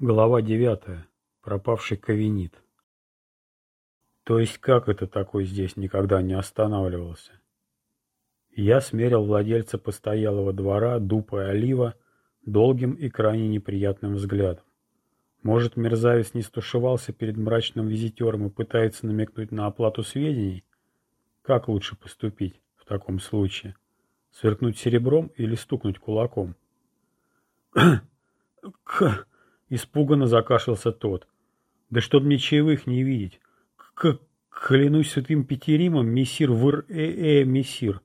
Глава девятая. Пропавший кавенит. То есть как это такой здесь никогда не останавливался? Я смерил владельца постоялого двора, дупа и олива, долгим и крайне неприятным взглядом. Может, мерзавец не стушевался перед мрачным визитером и пытается намекнуть на оплату сведений? Как лучше поступить в таком случае? Сверкнуть серебром или стукнуть кулаком? К Испуганно закашлялся тот. Да чтоб мне чаевых не видеть. К клянусь святым Петеримом, мессир выр-э-э, мессир.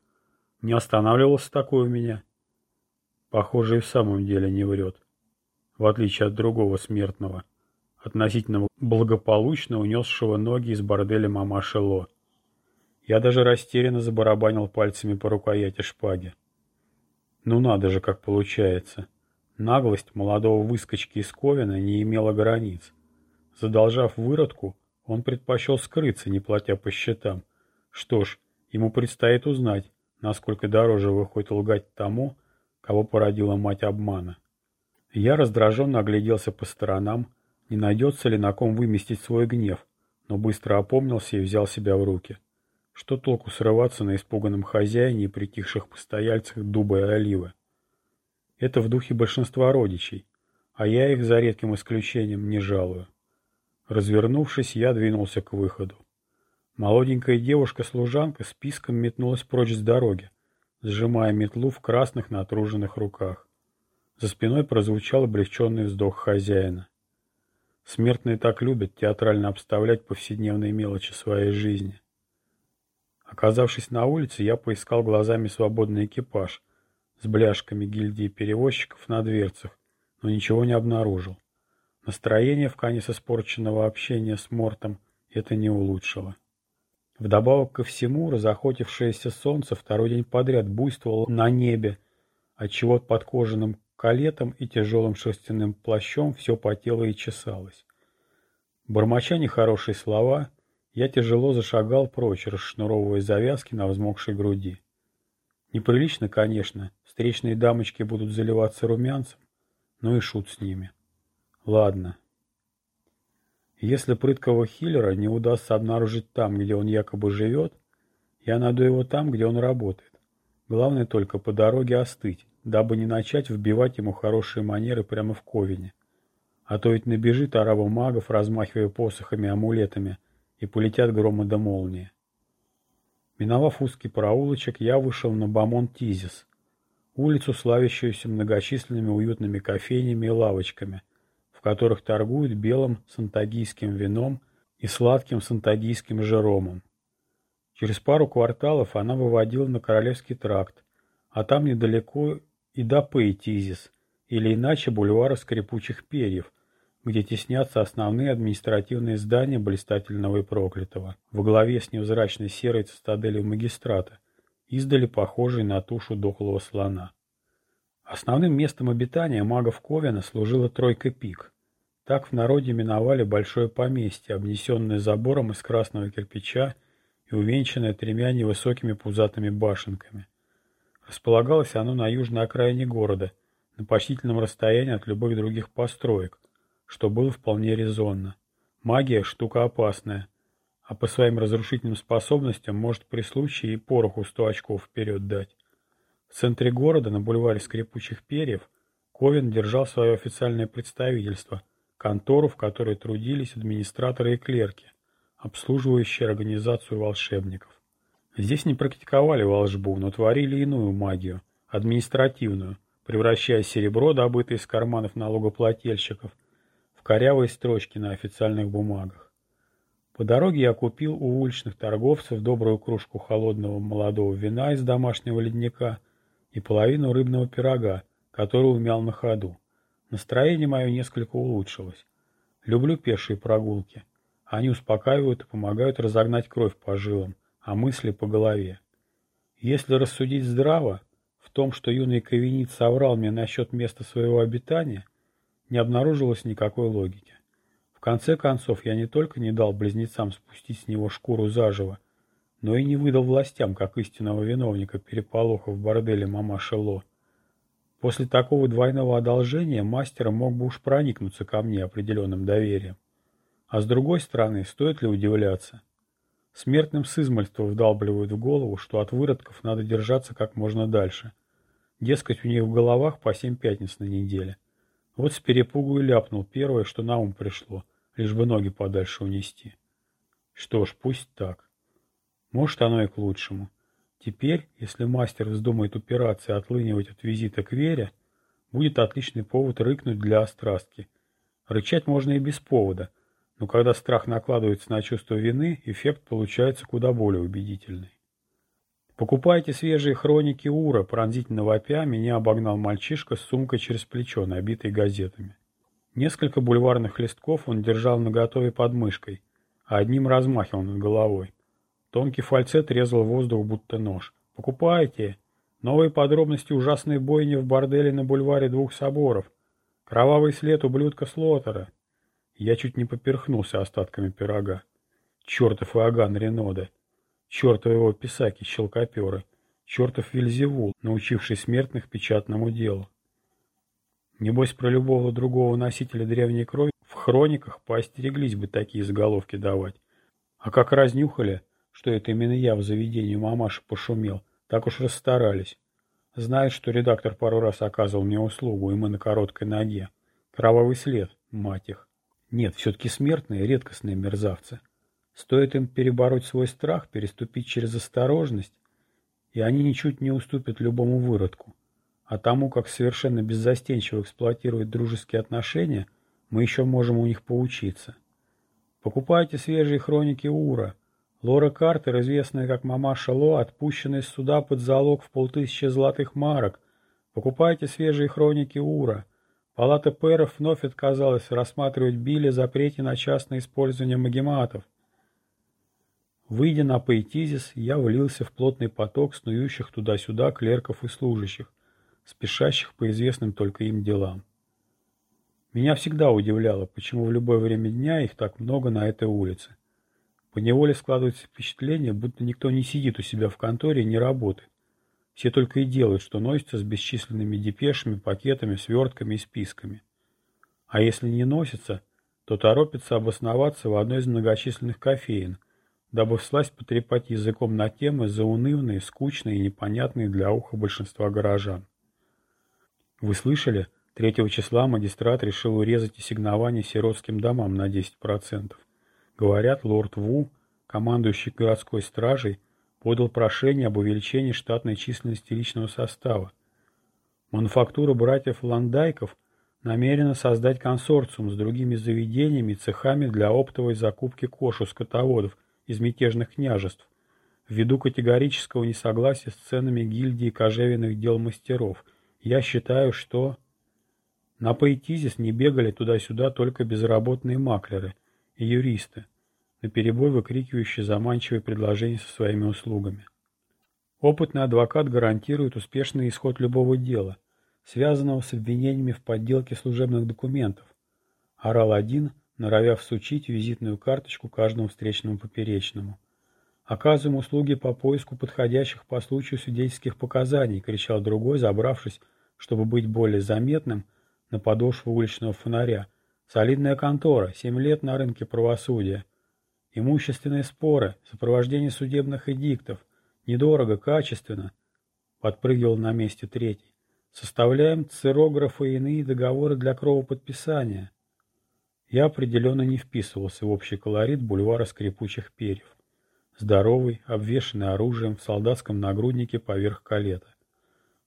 Не останавливался такой у меня. Похоже, и в самом деле не врет. В отличие от другого смертного, относительно благополучно унесшего ноги из борделя мамаши Ло. Я даже растерянно забарабанил пальцами по рукояти шпаги. Ну надо же, как получается. Наглость молодого выскочки из Ковина не имела границ. Задолжав выродку, он предпочел скрыться, не платя по счетам. Что ж, ему предстоит узнать, насколько дороже выходит лгать тому, кого породила мать обмана. Я раздраженно огляделся по сторонам, не найдется ли на ком выместить свой гнев, но быстро опомнился и взял себя в руки. Что толку срываться на испуганном хозяине и притихших постояльцах дуба и оливы? Это в духе большинства родичей, а я их, за редким исключением, не жалую. Развернувшись, я двинулся к выходу. Молоденькая девушка-служанка с писком метнулась прочь с дороги, сжимая метлу в красных натруженных руках. За спиной прозвучал облегченный вздох хозяина. Смертные так любят театрально обставлять повседневные мелочи своей жизни. Оказавшись на улице, я поискал глазами свободный экипаж, с бляшками гильдии перевозчиков на дверцах, но ничего не обнаружил. Настроение в конец испорченного общения с Мортом это не улучшило. Вдобавок ко всему, разохотившееся солнце второй день подряд буйствовало на небе, отчего под кожаным калетом и тяжелым шерстяным плащом все потело и чесалось. Бормоча нехорошие слова, я тяжело зашагал прочь, расшнуровывая завязки на взмокшей груди. Неприлично, конечно, встречные дамочки будут заливаться румянцем, но и шут с ними. Ладно. Если прыткого хиллера не удастся обнаружить там, где он якобы живет, я найду его там, где он работает. Главное только по дороге остыть, дабы не начать вбивать ему хорошие манеры прямо в ковине. А то ведь набежит арава магов, размахивая посохами амулетами, и полетят громы да молнии. Миновав узкий проулочек, я вышел на Бамон-Тизис, улицу, славящуюся многочисленными уютными кофейнями и лавочками, в которых торгуют белым сантагийским вином и сладким сантагийским жеромом. Через пару кварталов она выводила на Королевский тракт, а там недалеко и до Пейтизис, или иначе бульвара скрипучих перьев, где теснятся основные административные здания блистательного и проклятого, во главе с невзрачной серой цитаделью магистрата, издали похожей на тушу дохлого слона. Основным местом обитания магов Ковена служила Тройка Пик. Так в народе именовали большое поместье, обнесенное забором из красного кирпича и увенчанное тремя невысокими пузатыми башенками. Располагалось оно на южной окраине города, на почтительном расстоянии от любых других построек – что было вполне резонно. Магия – штука опасная, а по своим разрушительным способностям может при случае и пороху сто очков вперед дать. В центре города, на бульваре скрипучих перьев, Ковен держал свое официальное представительство, контору, в которой трудились администраторы и клерки, обслуживающие организацию волшебников. Здесь не практиковали волшбу, но творили иную магию, административную, превращая серебро, добытое из карманов налогоплательщиков, корявые строчки на официальных бумагах. По дороге я купил у уличных торговцев добрую кружку холодного молодого вина из домашнего ледника и половину рыбного пирога, который умял на ходу. Настроение мое несколько улучшилось. Люблю пешие прогулки. Они успокаивают и помогают разогнать кровь по жилам, а мысли по голове. Если рассудить здраво, в том, что юный ковенит соврал мне насчет места своего обитания, не обнаружилось никакой логики. В конце концов, я не только не дал близнецам спустить с него шкуру заживо, но и не выдал властям, как истинного виновника переполоха в борделе мамаши Ло. После такого двойного одолжения мастер мог бы уж проникнуться ко мне определенным доверием. А с другой стороны, стоит ли удивляться? Смертным с измальства вдалбливают в голову, что от выродков надо держаться как можно дальше. Дескать, у них в головах по семь пятниц на неделе. Вот с перепугу и ляпнул первое, что на ум пришло, лишь бы ноги подальше унести. Что ж, пусть так. Может, оно и к лучшему. Теперь, если мастер вздумает упираться и отлынивать от визита к Вере, будет отличный повод рыкнуть для острастки. Рычать можно и без повода – но когда страх накладывается на чувство вины, эффект получается куда более убедительный. «Покупайте свежие хроники Ура», пронзительно вопя, меня обогнал мальчишка с сумкой через плечо, набитой газетами. Несколько бульварных листков он держал наготове под мышкой, а одним размахивал над головой. Тонкий фальцет резал воздух, будто нож. «Покупайте! Новые подробности ужасной бойни в борделе на бульваре двух соборов. Кровавый след ублюдка Слотера. Я чуть не поперхнулся остатками пирога. Чертов Иоганн Ренода, чертов его писаки-щелкоперы, чертов Вильзевул, научивший смертных печатному делу. Небось, про любого другого носителя древней крови в хрониках поостереглись бы такие заголовки давать. А как разнюхали, что это именно я в заведении мамаши пошумел, так уж расстарались. Знает, что редактор пару раз оказывал мне услугу, и мы на короткой ноге. Кровавый след, мать их. Нет, все-таки смертные, редкостные мерзавцы. Стоит им перебороть свой страх, переступить через осторожность, и они ничуть не уступят любому выродку. А тому, как совершенно беззастенчиво эксплуатировать дружеские отношения, мы еще можем у них поучиться. Покупайте свежие хроники Ура. Лора Картер, известная как мамаша Ло, отпущена из суда под залог в полтысячи золотых марок. Покупайте свежие хроники Ура. Палата пэров вновь отказалась рассматривать Билли запрете на частное использование магематов. Выйдя на поэтизис, я влился в плотный поток снующих туда-сюда клерков и служащих, спешащих по известным только им делам. Меня всегда удивляло, почему в любое время дня их так много на этой улице. По неволе складывается впечатление, будто никто не сидит у себя в конторе и не работает. Все только и делают, что носятся с бесчисленными депешами, пакетами, свертками и списками. А если не носятся, то торопятся обосноваться в одной из многочисленных кофеин, дабы всласть потрепать языком на темы заунывные, скучные и непонятные для уха большинства горожан. Вы слышали? 3 числа магистрат решил урезать ассигнование сиротским домам на 10%. Говорят, лорд Ву, командующий городской стражей, подал прошение об увеличении штатной численности личного состава. Мануфактура братьев Ландайков намерена создать консорциум с другими заведениями и цехами для оптовой закупки кош у скотоводов из мятежных княжеств, ввиду категорического несогласия с ценами гильдии кожевенных дел мастеров. Я считаю, что... На поэтизис не бегали туда-сюда только безработные маклеры и юристы наперебой выкрикивающий заманчивые предложения со своими услугами. Опытный адвокат гарантирует успешный исход любого дела, связанного с обвинениями в подделке служебных документов. Орал один, норовя всучить визитную карточку каждому встречному поперечному. «Оказываем услуги по поиску подходящих по случаю свидетельских показаний», кричал другой, забравшись, чтобы быть более заметным, на подошву уличного фонаря. «Солидная контора, семь лет на рынке правосудия. Имущественные споры, сопровождение судебных эдиктов. Недорого, качественно. Подпрыгивал на месте третий. Составляем цирографы и иные договоры для кровоподписания. Я определенно не вписывался в общий колорит бульвара скрипучих перьев. Здоровый, обвешанный оружием в солдатском нагруднике поверх калета.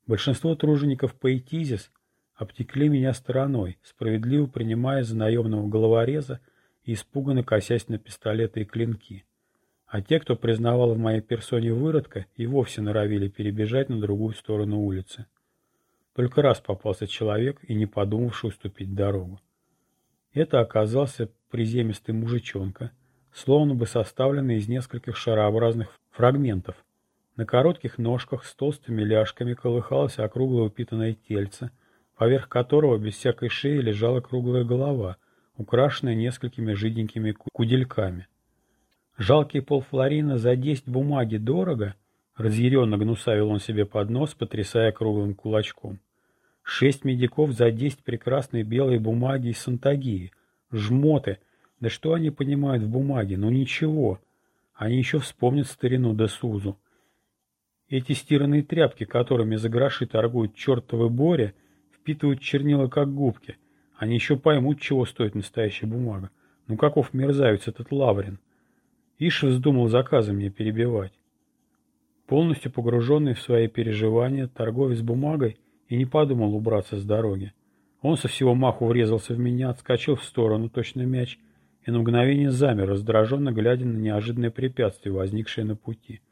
Большинство тружеников Паэтизис обтекли меня стороной, справедливо принимая за наемного головореза и испуганно косясь на пистолеты и клинки. А те, кто признавал в моей персоне выродка, и вовсе норовили перебежать на другую сторону улицы. Только раз попался человек и не подумавший уступить дорогу. Это оказался приземистый мужичонка, словно бы составленный из нескольких шарообразных фрагментов. На коротких ножках с толстыми ляжками колыхалось округлое упитанное тельце, поверх которого без всякой шеи лежала круглая голова, украшенная несколькими жиденькими кудельками. Жалкие полфлорина за десять бумаги дорого, разъяренно гнусавил он себе под нос, потрясая круглым кулачком. Шесть медиков за десять прекрасной белой бумаги из Сантагии. Жмоты. Да что они понимают в бумаге? Ну ничего. Они еще вспомнят старину Десузу. Эти стиранные тряпки, которыми за гроши торгуют чертовы Боря, впитывают чернила как губки. Они еще поймут, чего стоит настоящая бумага. Ну каков мерзавец этот Лаврин. Ишь вздумал заказы мне перебивать. Полностью погруженный в свои переживания, торговец бумагой и не подумал убраться с дороги. Он со всего маху врезался в меня, отскочил в сторону, точно мяч, и на мгновение замер, раздраженно глядя на неожиданное препятствие, возникшее на пути.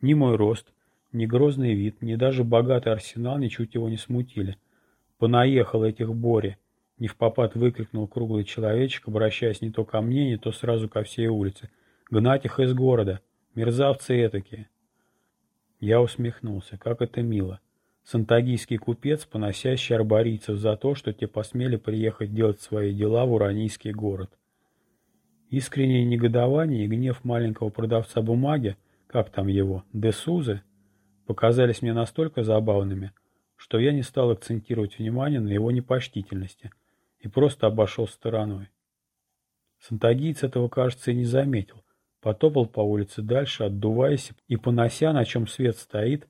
Ни мой рост, ни грозный вид, ни даже богатый арсенал ничуть его не смутили. «Понаехал этих Бори!» — не в попад выкрикнул круглый человечек, обращаясь не то ко мне, не то сразу ко всей улице. «Гнать их из города! Мерзавцы этакие!» Я усмехнулся. Как это мило. Сантагийский купец, поносящий арборийцев за то, что те посмели приехать делать свои дела в Уранийский город. Искреннее негодование и гнев маленького продавца бумаги, как там его, Десузы, показались мне настолько забавными, что я не стал акцентировать внимание на его непочтительности и просто обошел стороной. Сантагиец этого, кажется, и не заметил, потопал по улице дальше, отдуваясь и понося, на чем свет стоит,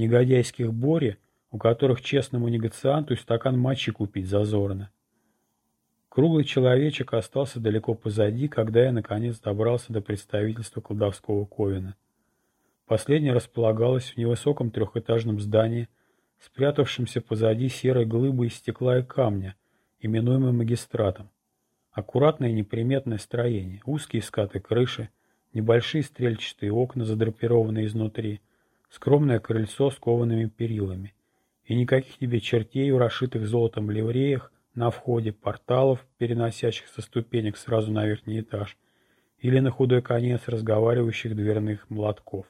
негодяйских Бори, у которых честному негацианту и стакан мочи купить зазорно. Круглый человечек остался далеко позади, когда я наконец добрался до представительства колдовского Ковина. Последнее располагалось в невысоком трехэтажном здании, спрятавшемся позади серой глыбы из стекла и камня, именуемой магистратом. Аккуратное неприметное строение, узкие скаты крыши, небольшие стрельчатые окна, задрапированные изнутри, скромное крыльцо с коваными перилами. И никаких тебе чертей в расшитых золотом ливреях на входе, порталов, переносящих со ступенек сразу на верхний этаж, или на худой конец разговаривающих дверных молотков.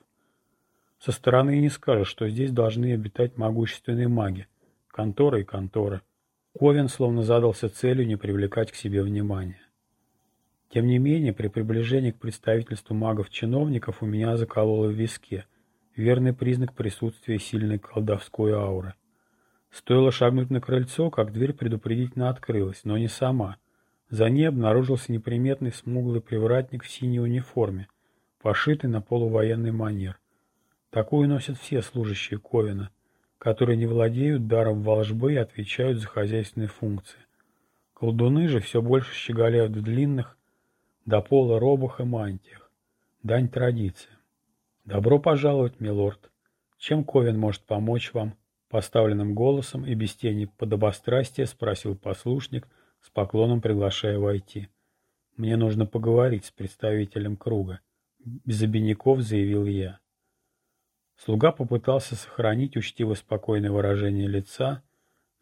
Со стороны не скажешь, что здесь должны обитать могущественные маги. Конторы и конторы. Ковен словно задался целью не привлекать к себе внимания. Тем не менее, при приближении к представительству магов-чиновников у меня закололо в виске. Верный признак присутствия сильной колдовской ауры. Стоило шагнуть на крыльцо, как дверь предупредительно открылась, но не сама. За ней обнаружился неприметный смуглый привратник в синей униформе, пошитый на полувоенный манер. Такую носят все служащие Ковина, которые не владеют даром волжбы и отвечают за хозяйственные функции. Колдуны же все больше щеголяют в длинных, до пола робах и мантиях. Дань традиции. «Добро пожаловать, милорд. Чем Ковен может помочь вам?» Поставленным голосом и без тени подобострастия спросил послушник, с поклоном приглашая войти. «Мне нужно поговорить с представителем круга», — без обиняков заявил я. Слуга попытался сохранить учтиво спокойное выражение лица,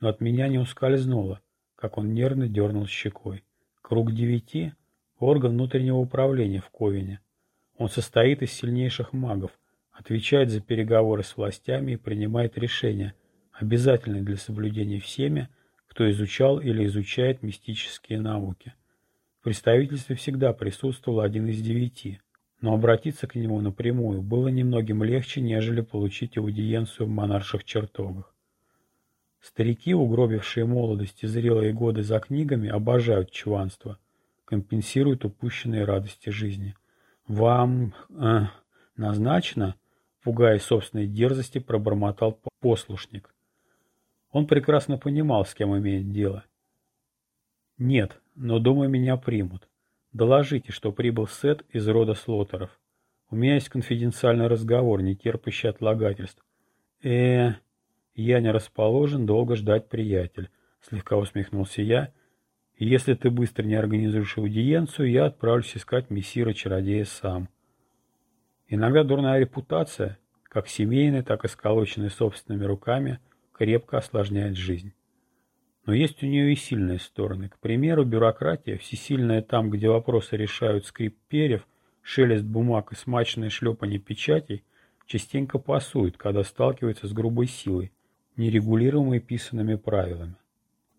но от меня не ускользнуло, как он нервно дернул щекой. Круг девяти — орган внутреннего управления в Ковине. Он состоит из сильнейших магов, отвечает за переговоры с властями и принимает решения, обязательные для соблюдения всеми, кто изучал или изучает мистические науки. В представительстве всегда присутствовал один из девяти — но обратиться к нему напрямую было немногим легче, нежели получить аудиенцию в монарших чертогах. Старики, угробившие молодость и зрелые годы за книгами, обожают чванство, компенсируют упущенные радости жизни. «Вам э, назначено?» — пугая собственной дерзости, пробормотал послушник. Он прекрасно понимал, с кем имеет дело. «Нет, но, думаю, меня примут. Доложите, что прибыл Сет из рода Слотеров. У меня есть конфиденциальный разговор, не терпящий отлагательств. э я не расположен долго ждать, приятель, слегка усмехнулся я. Если ты быстро не организуешь аудиенцию, я отправлюсь искать мессира-чародея сам. Иногда дурная репутация, как семейная, так и сколоченная собственными руками, крепко осложняет жизнь. Но есть у нее и сильные стороны. К примеру, бюрократия, всесильная там, где вопросы решают скрип перьев, шелест бумаг и смачное шлепание печатей, частенько пасует, когда сталкивается с грубой силой, нерегулируемой писанными правилами.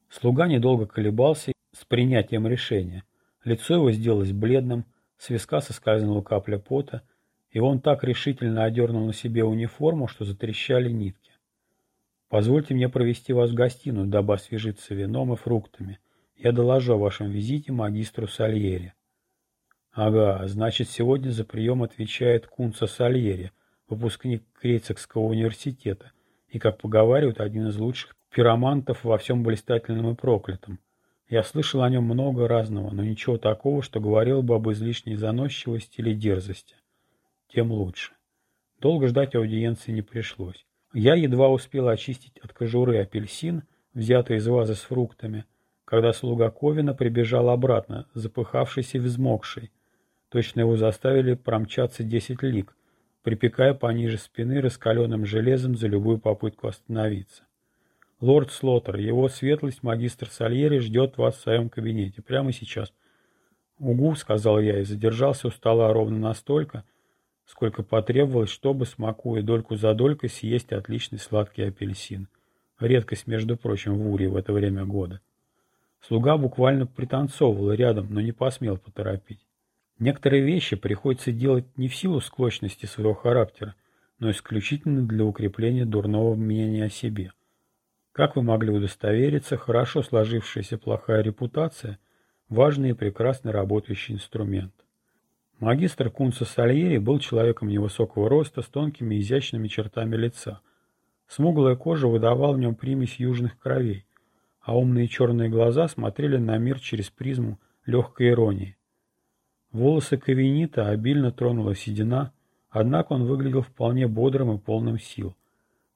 Слуга недолго колебался с принятием решения. Лицо его сделалось бледным, с виска соскользнула капля пота, и он так решительно одернул на себе униформу, что затрещали нитки. Позвольте мне провести вас в гостиную, дабы освежиться вином и фруктами. Я доложу о вашем визите магистру Сальери. Ага, значит, сегодня за прием отвечает Кунца Сальери, выпускник Крейцекского университета, и, как поговаривают, один из лучших пиромантов во всем блистательном и проклятом. Я слышал о нем много разного, но ничего такого, что говорил бы об излишней заносчивости или дерзости. Тем лучше. Долго ждать аудиенции не пришлось. Я едва успел очистить от кожуры апельсин, взятый из вазы с фруктами, когда слуга Ковина прибежал обратно, запыхавшийся и взмокший. Точно его заставили промчаться десять лиг, припекая пониже спины раскаленным железом за любую попытку остановиться. «Лорд Слоттер, его светлость, магистр Сальери, ждет вас в своем кабинете. Прямо сейчас». «Угу», — сказал я и задержался у стола ровно настолько, сколько потребовалось, чтобы, смакуя дольку за долькой, съесть отличный сладкий апельсин. Редкость, между прочим, в Уре в это время года. Слуга буквально пританцовывал рядом, но не посмел поторопить. Некоторые вещи приходится делать не в силу склочности своего характера, но исключительно для укрепления дурного мнения о себе. Как вы могли удостовериться, хорошо сложившаяся плохая репутация – важный и прекрасно работающий инструмент. Магистр Кунса Сальери был человеком невысокого роста с тонкими изящными чертами лица. Смуглая кожа выдавала в нем примесь южных кровей, а умные черные глаза смотрели на мир через призму легкой иронии. Волосы Кавенита обильно тронула седина, однако он выглядел вполне бодрым и полным сил.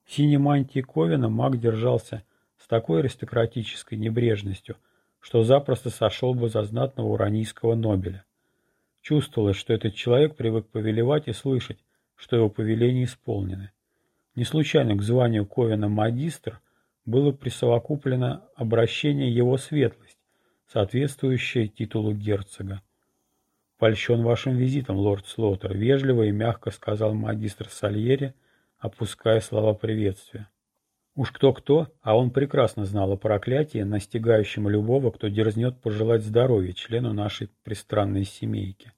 В синей мантии Ковина маг держался с такой аристократической небрежностью, что запросто сошел бы за знатного уранийского Нобеля. Чувствовалось, что этот человек привык повелевать и слышать, что его повеления исполнены. Не случайно к званию Ковина магистр было присовокуплено обращение его светлость, соответствующее титулу герцога. «Польщен вашим визитом, лорд Слоттер», — вежливо и мягко сказал магистр Сальери, опуская слова приветствия. Уж кто-кто, а он прекрасно знал о проклятии, настигающем любого, кто дерзнет пожелать здоровья члену нашей пристранной семейки.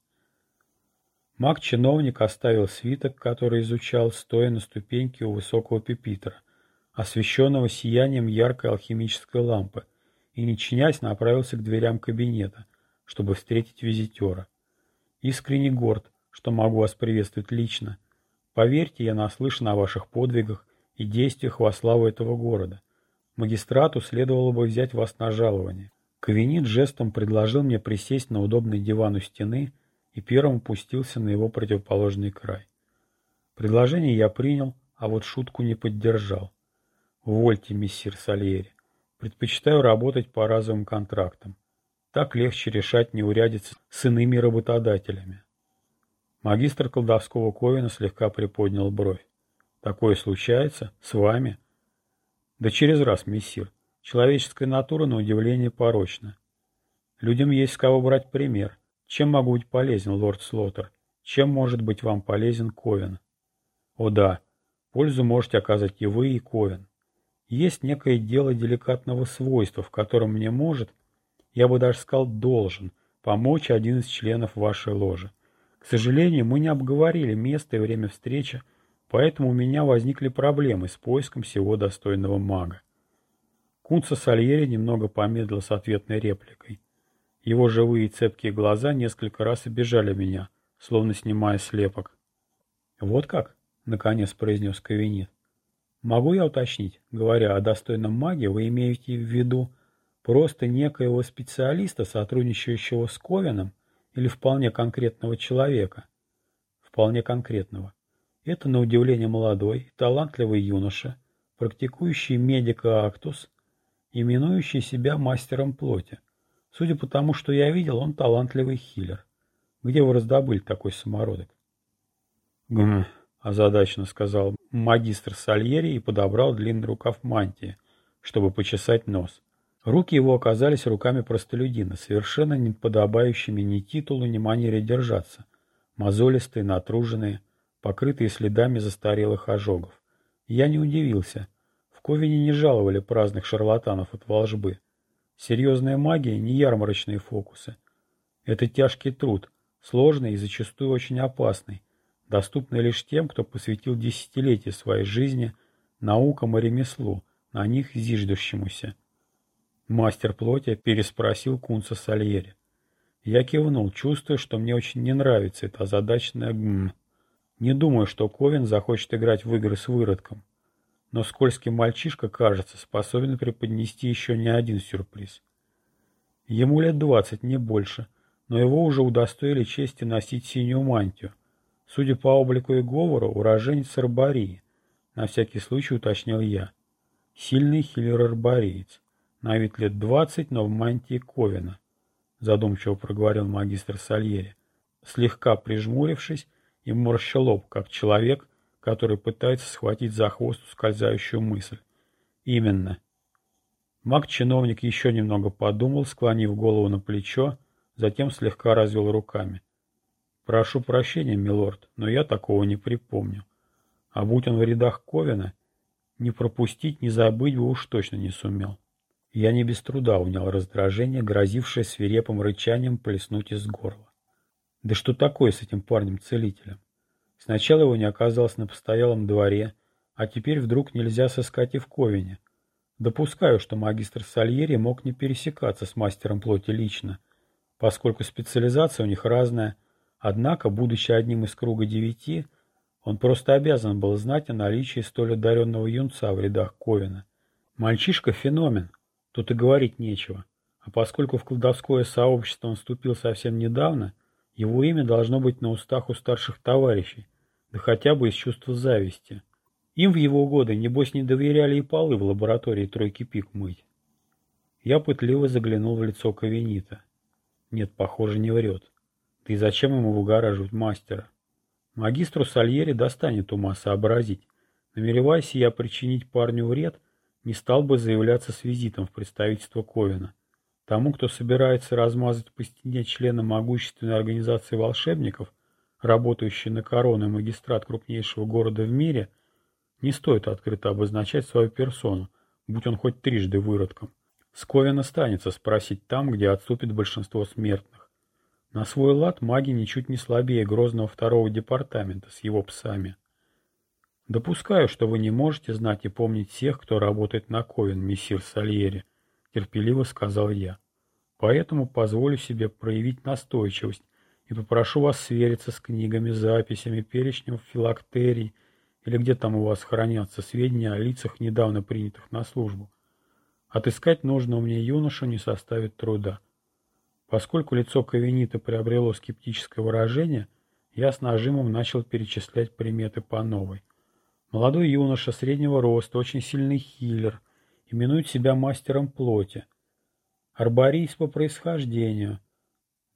Маг-чиновник оставил свиток, который изучал, стоя на ступеньке у высокого пепитра, освещенного сиянием яркой алхимической лампы, и, не чинясь, направился к дверям кабинета, чтобы встретить визитера. Искренне горд, что могу вас приветствовать лично. Поверьте, я наслышан о ваших подвигах и действиях во славу этого города. Магистрату следовало бы взять вас на жалование. Кавенит жестом предложил мне присесть на удобный диван у стены и первым пустился на его противоположный край. Предложение я принял, а вот шутку не поддержал. Вольте, мессир Сальери. Предпочитаю работать по разовым контрактам. Так легче решать неурядицы с иными работодателями. Магистр колдовского Ковина слегка приподнял бровь. Такое случается? С вами? Да через раз, мессир. Человеческая натура, на удивление, порочна. Людям есть с кого брать пример. Чем могу быть полезен, лорд Слоттер? Чем может быть вам полезен Ковен? О да, пользу можете оказать и вы, и Ковен. Есть некое дело деликатного свойства, в котором мне может, я бы даже сказал должен, помочь один из членов вашей ложи. К сожалению, мы не обговорили место и время встречи, Поэтому у меня возникли проблемы с поиском всего достойного мага. Кунца Сальери немного помедлил с ответной репликой. Его живые цепкие глаза несколько раз обижали меня, словно снимая слепок. «Вот как?» — наконец произнес Кавенит. «Могу я уточнить, говоря о достойном маге, вы имеете в виду просто некоего специалиста, сотрудничающего с Ковином, или вполне конкретного человека?» «Вполне конкретного. Это, на удивление, молодой, талантливый юноша, практикующий медика Актус, именующий себя мастером плоти. Судя по тому, что я видел, он талантливый хиллер. Где вы раздобыли такой самородок? Гм, озадаченно сказал магистр Сальери и подобрал длинный рукав мантии, чтобы почесать нос. Руки его оказались руками простолюдина, совершенно не подобающими ни титулу, ни манере держаться. Мозолистые, натруженные, покрытые следами застарелых ожогов. Я не удивился. В Ковине не жаловали праздных шарлатанов от волжбы. Серьезная магия – не ярмарочные фокусы. Это тяжкий труд, сложный и зачастую очень опасный, доступный лишь тем, кто посвятил десятилетия своей жизни наукам и ремеслу, на них зиждущемуся. Мастер плоти переспросил Кунца Сальери. Я кивнул, чувствуя, что мне очень не нравится это озадаченное гм. Не думаю, что Ковин захочет играть в игры с выродком. Но скользкий мальчишка, кажется, способен преподнести еще не один сюрприз. Ему лет двадцать, не больше, но его уже удостоили чести носить синюю мантию. Судя по облику и говору, уроженец Арбарии. На всякий случай уточнил я. Сильный хиллер-арбариец. На вид лет двадцать, но в мантии Ковина. Задумчиво проговорил магистр Сальери, слегка прижмурившись и морща лоб, как человек, который пытается схватить за хвост ускользающую мысль. Именно. Маг-чиновник еще немного подумал, склонив голову на плечо, затем слегка развел руками. «Прошу прощения, милорд, но я такого не припомню. А будь он в рядах Ковина, не пропустить, не забыть бы уж точно не сумел». Я не без труда унял раздражение, грозившее свирепым рычанием плеснуть из горла. Да что такое с этим парнем-целителем? Сначала его не оказалось на постоялом дворе, а теперь вдруг нельзя сыскать и в Ковине. Допускаю, что магистр Сальери мог не пересекаться с мастером плоти лично, поскольку специализация у них разная, однако, будучи одним из круга девяти, он просто обязан был знать о наличии столь одаренного юнца в рядах Ковина. Мальчишка – феномен, тут и говорить нечего. А поскольку в колдовское сообщество он вступил совсем недавно, его имя должно быть на устах у старших товарищей, да хотя бы из чувства зависти. Им в его годы, небось, не доверяли и полы в лаборатории тройки пик мыть. Я пытливо заглянул в лицо Кавенита. Нет, похоже, не врет. Да и зачем ему выгораживать мастера? Магистру Сальери достанет ума сообразить. Намереваясь я причинить парню вред, не стал бы заявляться с визитом в представительство Ковина. Тому, кто собирается размазать по стене члена могущественной организации волшебников, работающей на корону магистрат крупнейшего города в мире – не стоит открыто обозначать свою персону, будь он хоть трижды выродком. Сковин останется спросить там, где отступит большинство смертных. На свой лад маги ничуть не слабее грозного второго департамента с его псами. Допускаю, что вы не можете знать и помнить всех, кто работает на Ковен, мессир Сальери, терпеливо сказал я. Поэтому позволю себе проявить настойчивость и попрошу вас свериться с книгами, записями, перечнем филактерий, или где там у вас хранятся сведения о лицах, недавно принятых на службу. Отыскать нужного мне юношу не составит труда. Поскольку лицо Кавенита приобрело скептическое выражение, я с нажимом начал перечислять приметы по новой. Молодой юноша среднего роста, очень сильный хиллер, именует себя мастером плоти. Арборист по происхождению.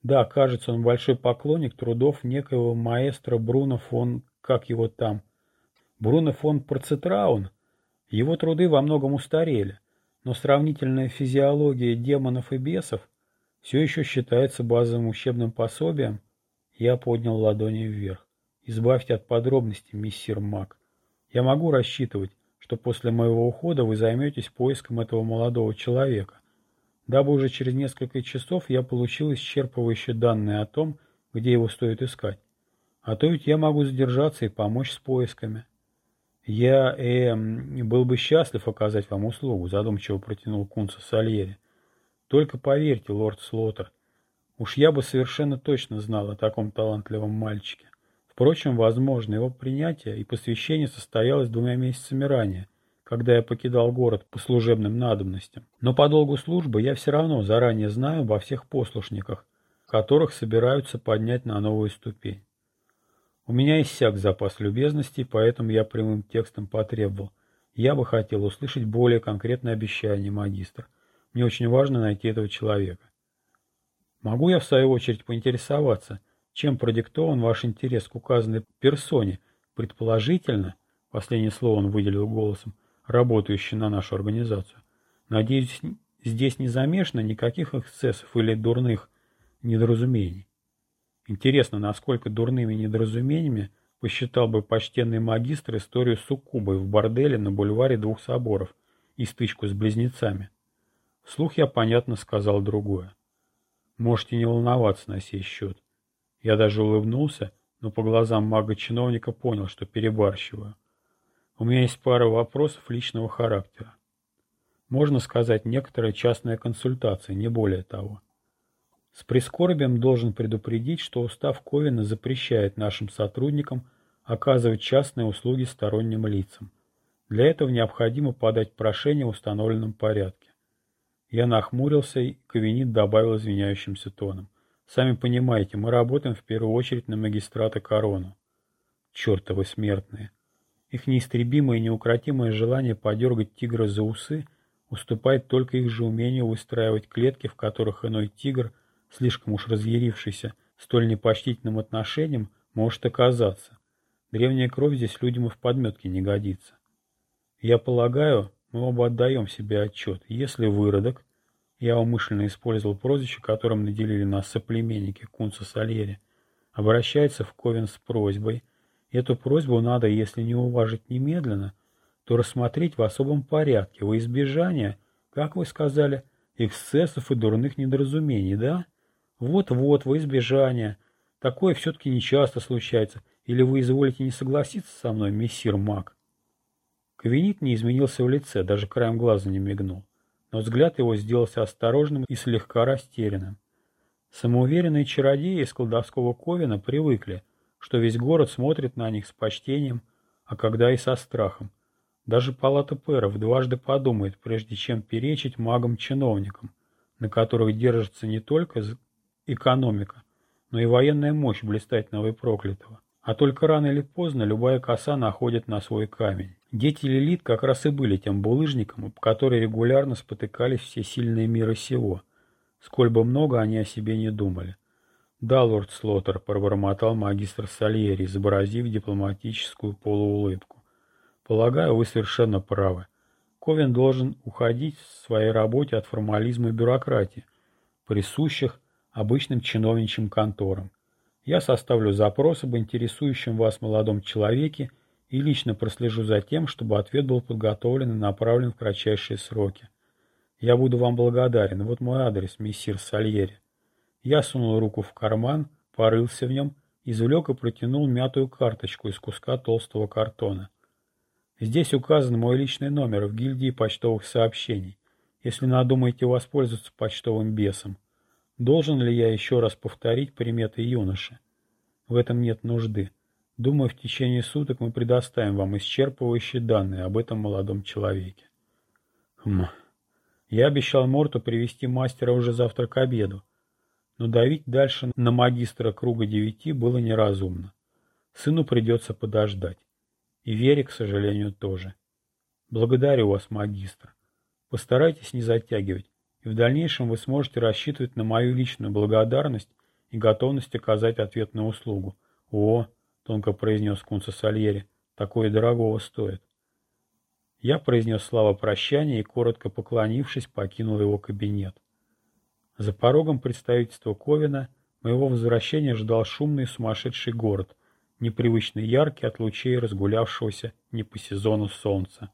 Да, кажется, он большой поклонник трудов некоего маэстро Бруно фон... как его там... Бруно фон Процетраун, его труды во многом устарели, но сравнительная физиология демонов и бесов все еще считается базовым учебным пособием, я поднял ладони вверх. Избавьте от подробностей, миссир Мак. Я могу рассчитывать, что после моего ухода вы займетесь поиском этого молодого человека, дабы уже через несколько часов я получил исчерпывающие данные о том, где его стоит искать. А то ведь я могу задержаться и помочь с поисками. «Я э, был бы счастлив оказать вам услугу», — задумчиво протянул Кунца Сальери. «Только поверьте, лорд Слоттер, уж я бы совершенно точно знал о таком талантливом мальчике. Впрочем, возможно, его принятие и посвящение состоялось двумя месяцами ранее, когда я покидал город по служебным надобностям. Но по долгу службы я все равно заранее знаю обо всех послушниках, которых собираются поднять на новую ступень. У меня иссяк запас любезностей, поэтому я прямым текстом потребовал. Я бы хотел услышать более конкретное обещание, магистр. Мне очень важно найти этого человека. Могу я, в свою очередь, поинтересоваться, чем продиктован ваш интерес к указанной персоне, предположительно, последнее слово он выделил голосом, работающей на нашу организацию. Надеюсь, здесь не замешано никаких эксцессов или дурных недоразумений. Интересно, насколько дурными недоразумениями посчитал бы почтенный магистр историю с суккубой в борделе на бульваре двух соборов и стычку с близнецами. Вслух я, понятно, сказал другое. Можете не волноваться на сей счет. Я даже улыбнулся, но по глазам мага-чиновника понял, что перебарщиваю. У меня есть пара вопросов личного характера. Можно сказать, некоторая частная консультация, не более того. С прискорбием должен предупредить, что устав Ковина запрещает нашим сотрудникам оказывать частные услуги сторонним лицам. Для этого необходимо подать прошение в установленном порядке. Я нахмурился, и Ковенит добавил извиняющимся тоном. Сами понимаете, мы работаем в первую очередь на магистрата корону. Чертовы смертные. Их неистребимое и неукротимое желание подергать тигра за усы уступает только их же умению выстраивать клетки, в которых иной тигр, слишком уж разъярившийся столь непочтительным отношением, может оказаться. Древняя кровь здесь людям и в подметке не годится. Я полагаю, мы оба отдаем себе отчет, если выродок, я умышленно использовал прозвище, которым наделили нас соплеменники Кунца Сальери, обращается в Ковен с просьбой, Эту просьбу надо, если не уважить немедленно, то рассмотреть в особом порядке, во избежание, как вы сказали, эксцессов и дурных недоразумений, да? Вот-вот, во избежание. Такое все-таки нечасто случается. Или вы изволите не согласиться со мной, мессир Мак? Кавенит не изменился в лице, даже краем глаза не мигнул. Но взгляд его сделался осторожным и слегка растерянным. Самоуверенные чародеи из колдовского Ковина привыкли – что весь город смотрит на них с почтением, а когда и со страхом. Даже палата пэров дважды подумает, прежде чем перечить магам-чиновникам, на которых держится не только экономика, но и военная мощь блистательного и проклятого. А только рано или поздно любая коса находит на свой камень. Дети Лилит как раз и были тем булыжником, об который регулярно спотыкались все сильные мира сего, сколь бы много они о себе не думали. «Да, лорд Слоттер», — пробормотал магистр Сальери, изобразив дипломатическую полуулыбку. «Полагаю, вы совершенно правы. Ковен должен уходить в своей работе от формализма и бюрократии, присущих обычным чиновничьим конторам. Я составлю запрос об интересующем вас молодом человеке и лично прослежу за тем, чтобы ответ был подготовлен и направлен в кратчайшие сроки. Я буду вам благодарен. Вот мой адрес, мессир Сальери». Я сунул руку в карман, порылся в нем, извлек и протянул мятую карточку из куска толстого картона. Здесь указан мой личный номер в гильдии почтовых сообщений, если надумаете воспользоваться почтовым бесом. Должен ли я еще раз повторить приметы юноши? В этом нет нужды. Думаю, в течение суток мы предоставим вам исчерпывающие данные об этом молодом человеке. Хм. Я обещал Морту привести мастера уже завтра к обеду, но давить дальше на магистра круга девяти было неразумно. Сыну придется подождать. И Вере, к сожалению, тоже. Благодарю вас, магистр. Постарайтесь не затягивать, и в дальнейшем вы сможете рассчитывать на мою личную благодарность и готовность оказать ответную услугу. О, тонко произнес Кунца Сальери, такое дорогого стоит. Я произнес слава прощания и, коротко поклонившись, покинул его кабинет. За порогом представительства Ковина моего возвращения ждал шумный сумасшедший город, непривычно яркий от лучей разгулявшегося не по сезону солнца.